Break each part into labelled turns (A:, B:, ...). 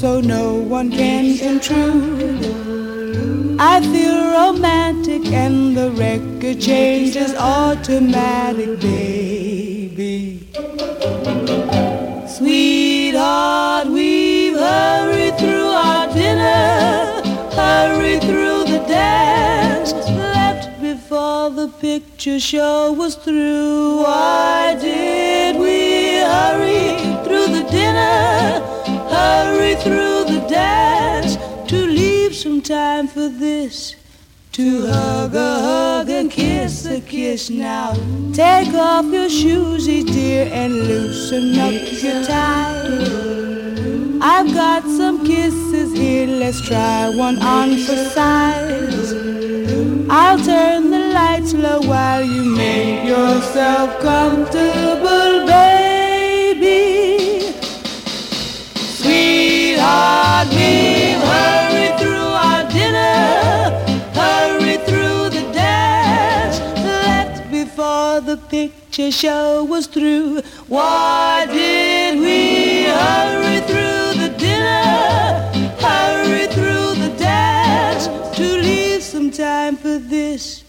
A: so
B: no one can intrude. I feel romantic and the record changes automatic, baby. Sweetheart, we've hurried through our dinner, hurried through the dance, left before the picture show was through. Why did we hurry through the dinner, hurry through the dance, to leave some time for this? To hug a hug and kiss a kiss now. Take off your shoes, dear, and loosen up your tie. I've got some kisses here, let's try one on for size. I'll turn the lights low while you make yourself comfortable, picture show was through. Why did we hurry through the dinner, hurry through the dance, to leave some time for this?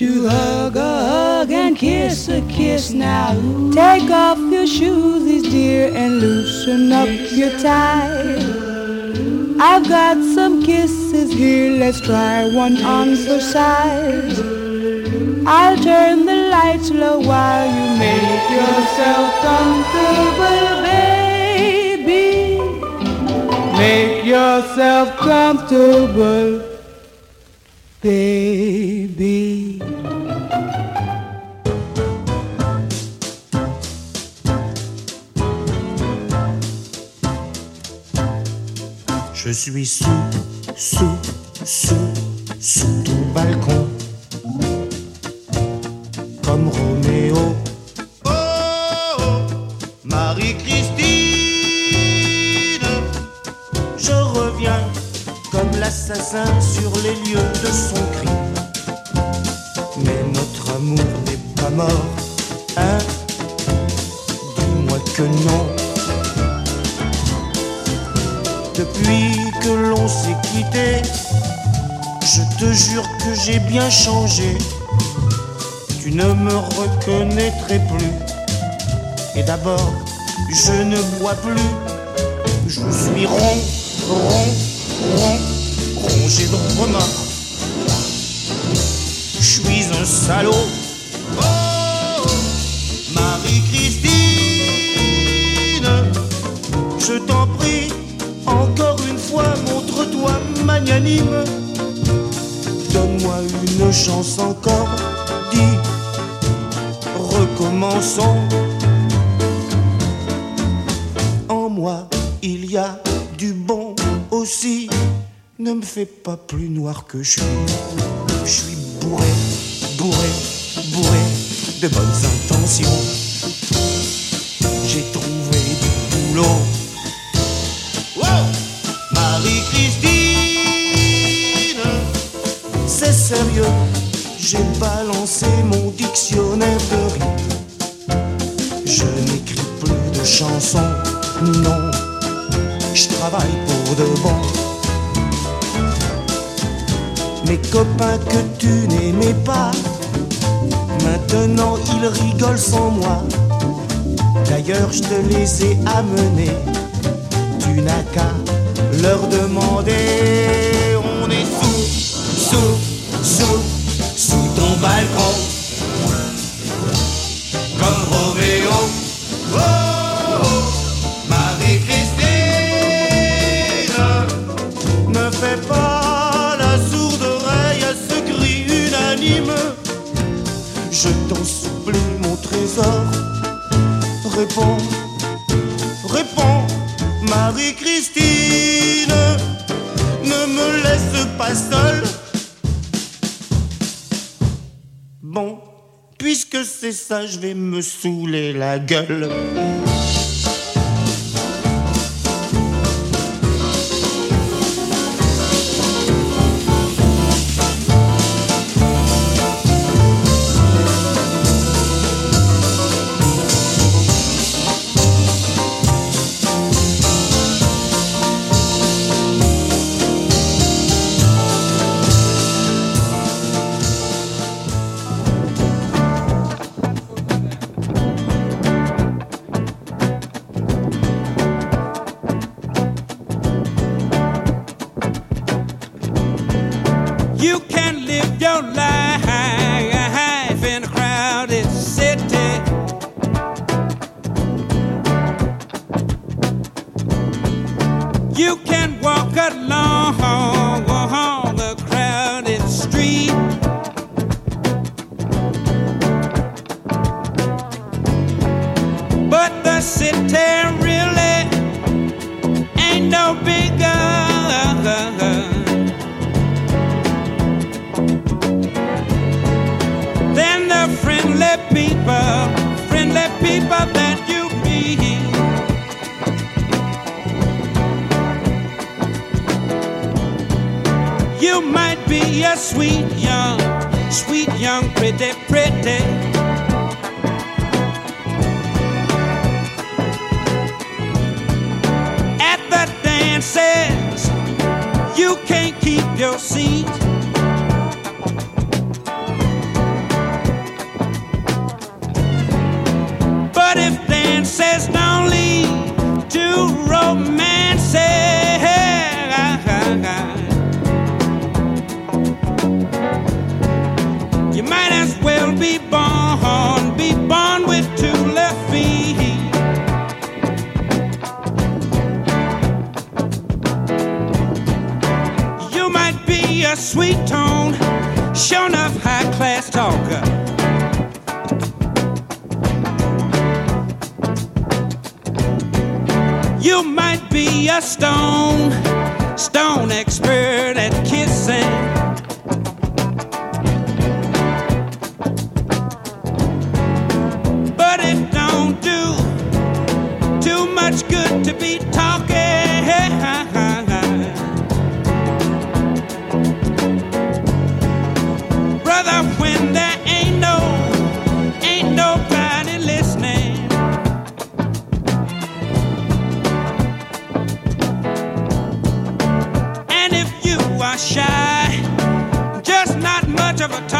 B: To hug a hug and kiss a kiss now. Take off your shoes, dear, and loosen up your tie. I've got some kisses here, let's try one on for size. I'll turn the lights low while you make yourself comfortable, baby. Make yourself comfortable, baby.
A: Je suis sous, sous, sous, sous ton balcon. Comme Roméo. Oh, oh, Marie-Christine. Je reviens comme l'assassin sur les lieux son crime. Mais notre amour n'est pas mort, hein? Dis-moi que non. Depuis que l'on s'est quitté, je te jure que j'ai bien changé. Tu ne me reconnaîtrais plus. Et d'abord, je ne bois plus. Je suis rond, rond, rond, rongé de remords. Salaud. Oh, Marie-Christine, je t'en prie encore une fois, montre-toi magnanime. Donne-moi une chance encore, dis, recommençons. En moi, il y a du bon aussi. Ne me fais pas plus noir que je suis. Je suis travaille pour de bon. Mes copains que tu n'aimais pas, maintenant ils rigolent sans moi. D'ailleurs, je te les ai amenés, tu n'as qu'à leur demander. On est sous, sous, sous, sous ton balcon. Ça, je vais me saouler la gueule.
C: People, friendly people that you meet. You might be a sweet young, sweet young, pretty, pretty. At the dances, you can't keep your
A: sure enough high class talker. You might be a stone. shy, just not much of a talker.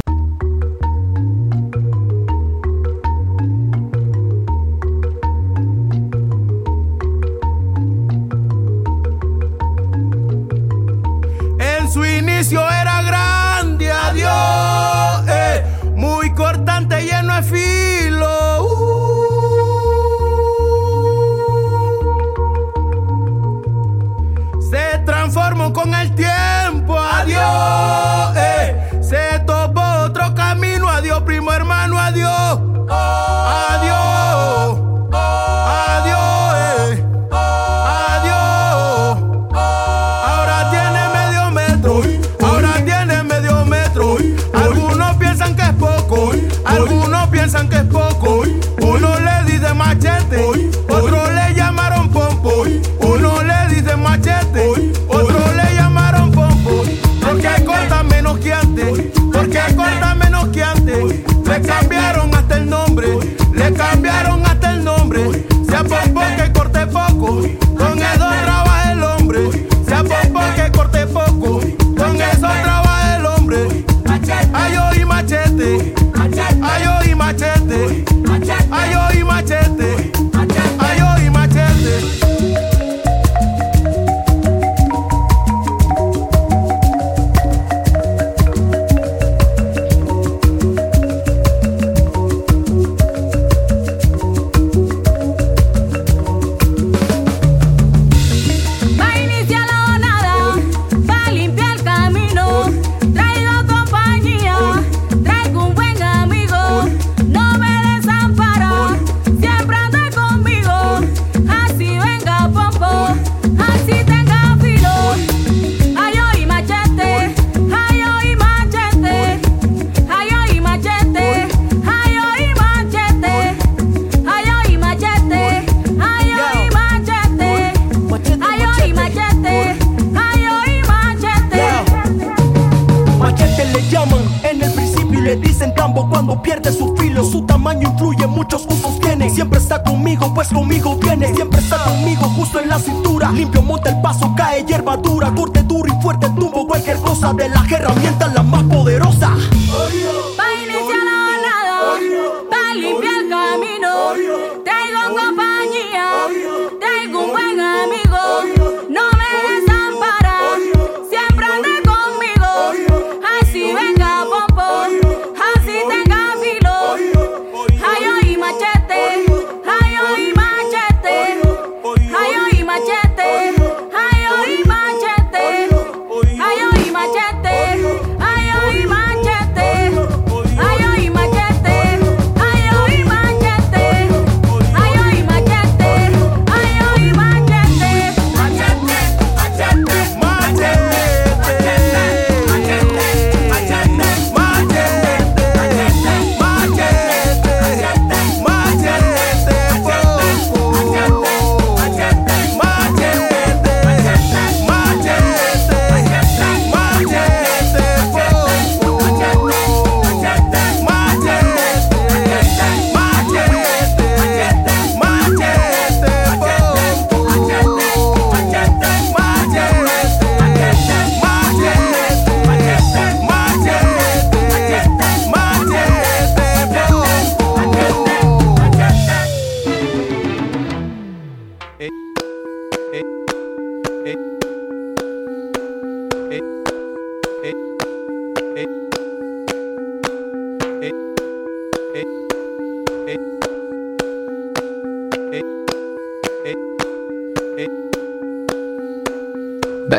D: Pues conmigo viene. Siempre está conmigo, justo en la cintura. Limpio, monta el paso, cae hierba dura. Corte duro y fuerte, tumbo cualquier cosa. De las herramientas la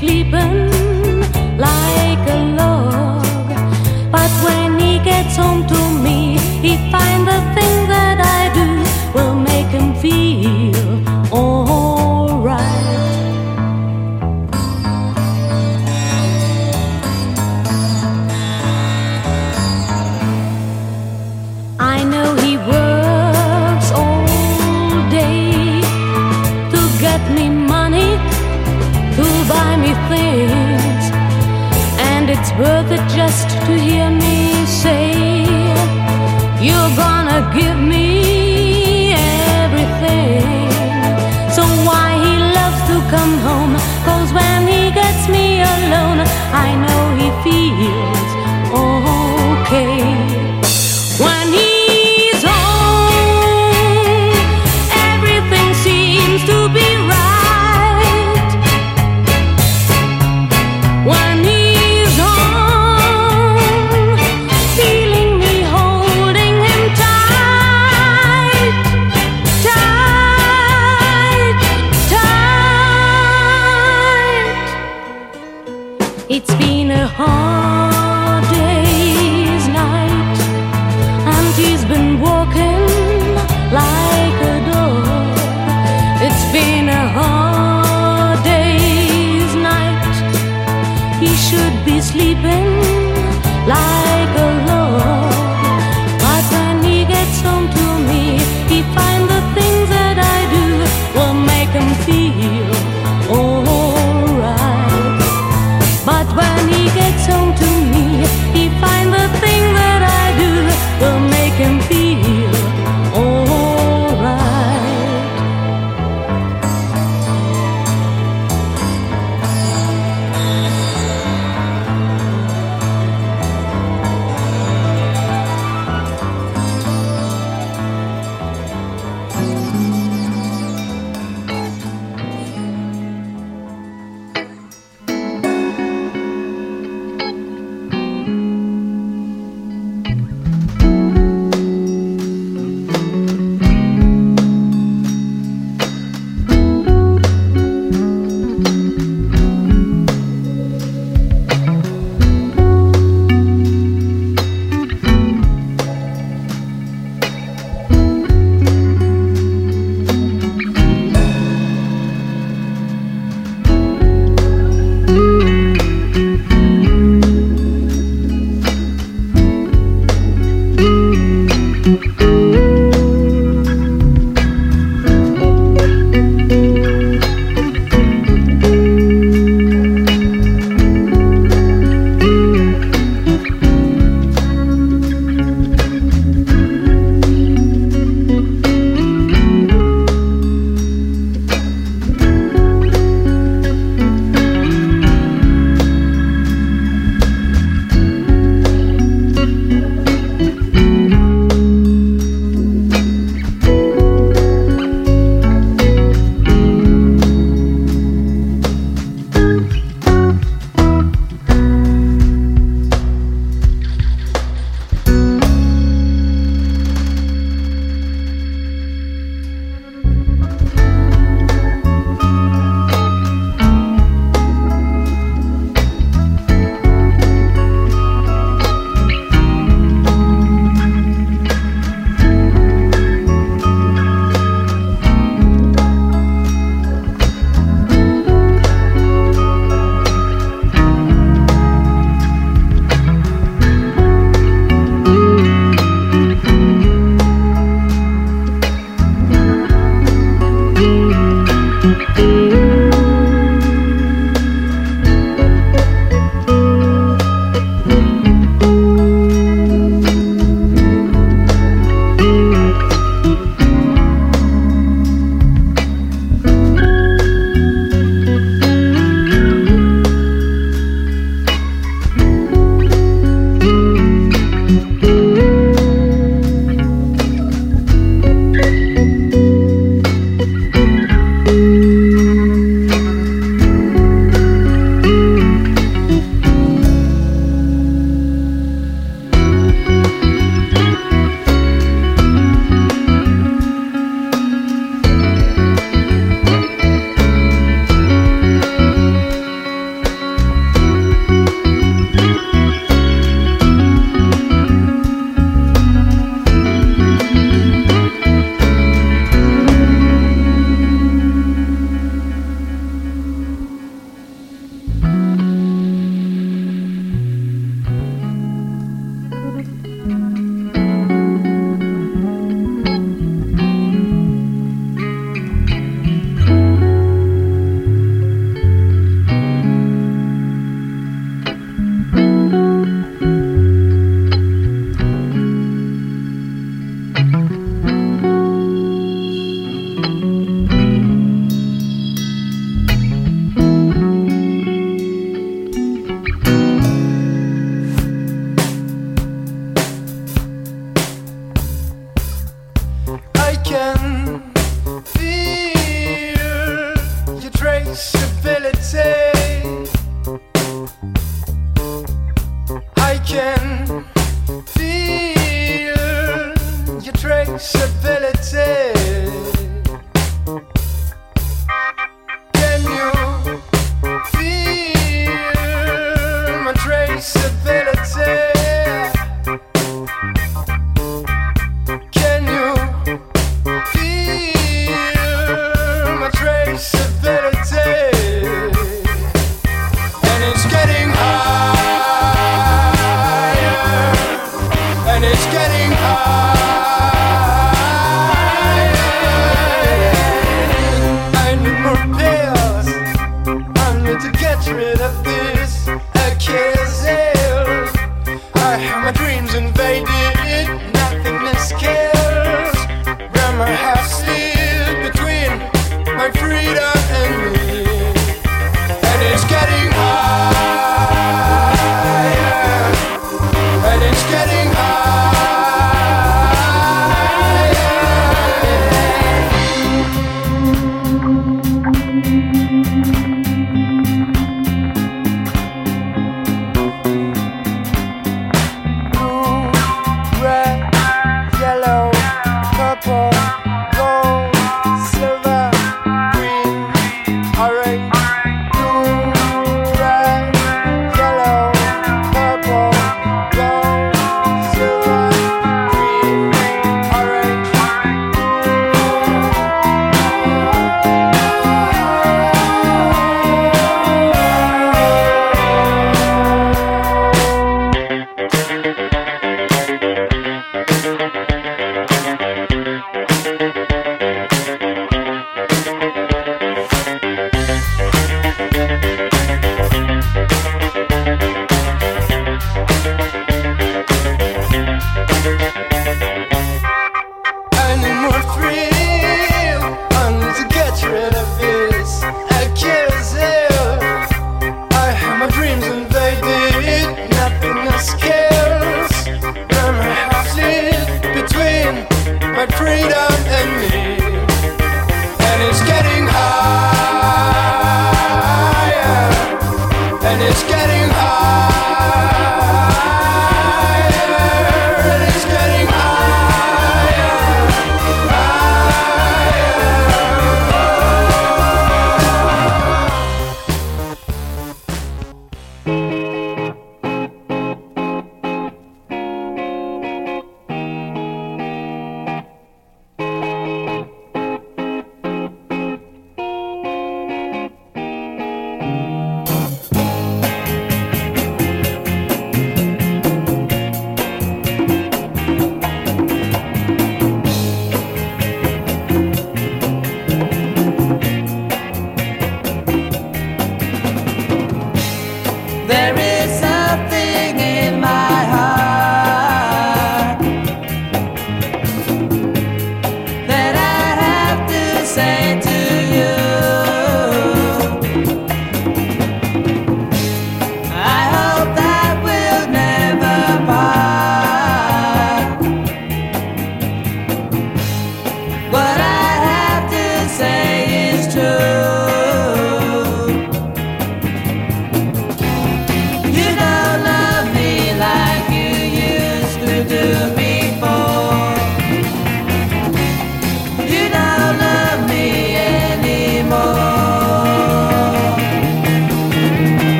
E: sleeping like a log. But when he gets home to me, he
F: finds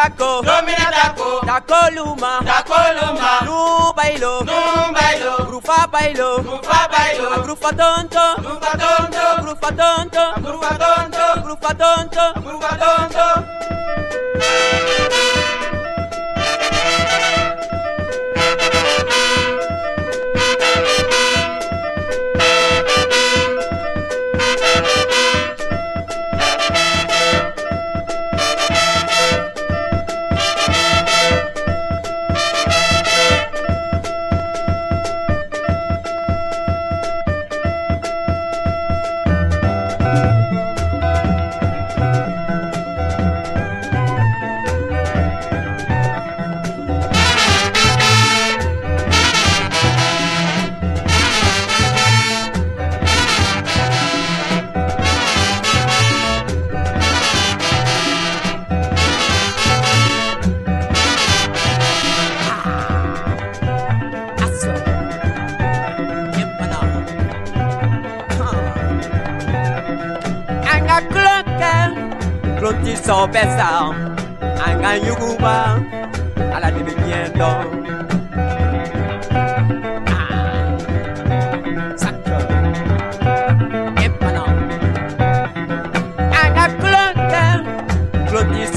F: taco,
G: domina taco,
F: taco luma,
G: taco luma,
F: lu bailo,
G: nu bailo,
F: grufa bailo,
G: grufa bailo,
F: grufa tonto,
G: grufa tonto,
F: grufa tonto,
G: grufa tonto,
F: grufa tonto,
G: grufa tonto.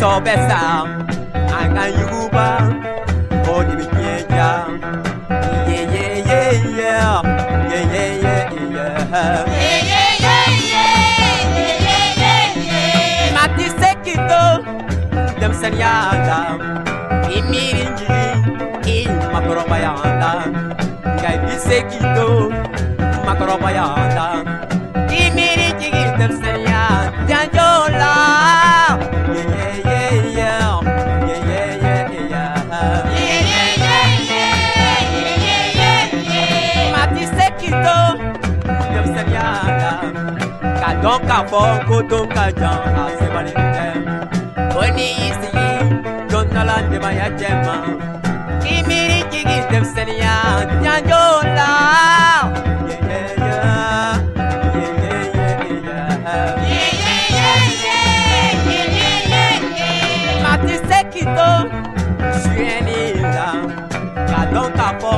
G: so besam anga yuba bodi mi kyeja ye ye ye ye ye ye ye ye ye ye ye ye ye ye mati sekito dem sen yanda imirinji in makoroba yanda ngai bisekito makoroba yanda k'a fɔ ko ton ka jan a sebalen tɛ o ni i sigi don dɔ la denbaya cɛ ma k'i miiri jigi denmisɛnninya ɲajo la. Kito, suyɛnni la, ka dɔn ka fɔ,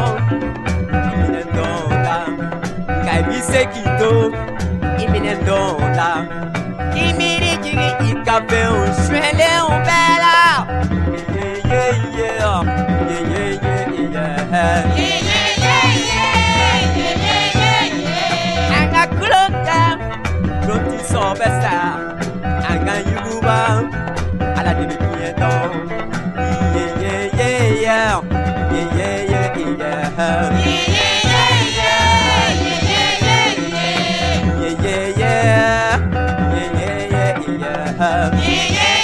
G: i minɛ dɔn kan, nka i b'i se k'i to. Un suele un bela Yeah yeah yeah Yeah yeah yeah Anga kulonga Loti sobesa Anga yuguba Ala de Yeah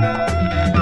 G: Música